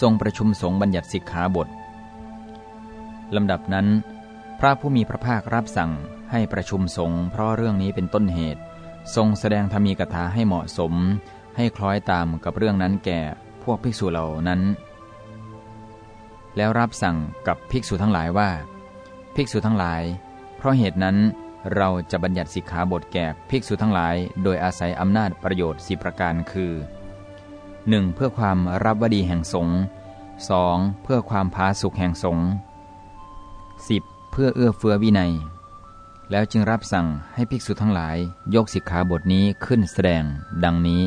ทรงประชุมสงฆ์บัญญัติสิกขาบทลำดับนั้น พระผู้มีพระภาครับสั่งให้ประชุมสงฆ์เพราะเรื่องนี้เป็นต้นเหตุ ทรงแสดงธรรมีกถาให้เหมาะสม ให้คล้อยตามกับเรื่องนั้นแก่พวกภิกษุเหล่านั้น แล้วรับสั่งกับภิกษุทั้งหลายว่า ภิกษุทั้งหลาย เพราะเหตุนั้นเราจะบัญญัติสิกขาบทแก่ภิกษุทั้งหลาย โดยอาศัยอำนาจประโยชน์สิประการคือ 1. เพื่อความรับวดีแห่งสงฆ์ 2. เพื่อความพาสุขแห่งสงฆ์ 10. เพื่อเอื้อเฟื้อวินัย แล้วจึงรับสั่งให้ภิกษุทั้งหลายยกสิกขาบทนี้ขึ้นแสดง ดังนี้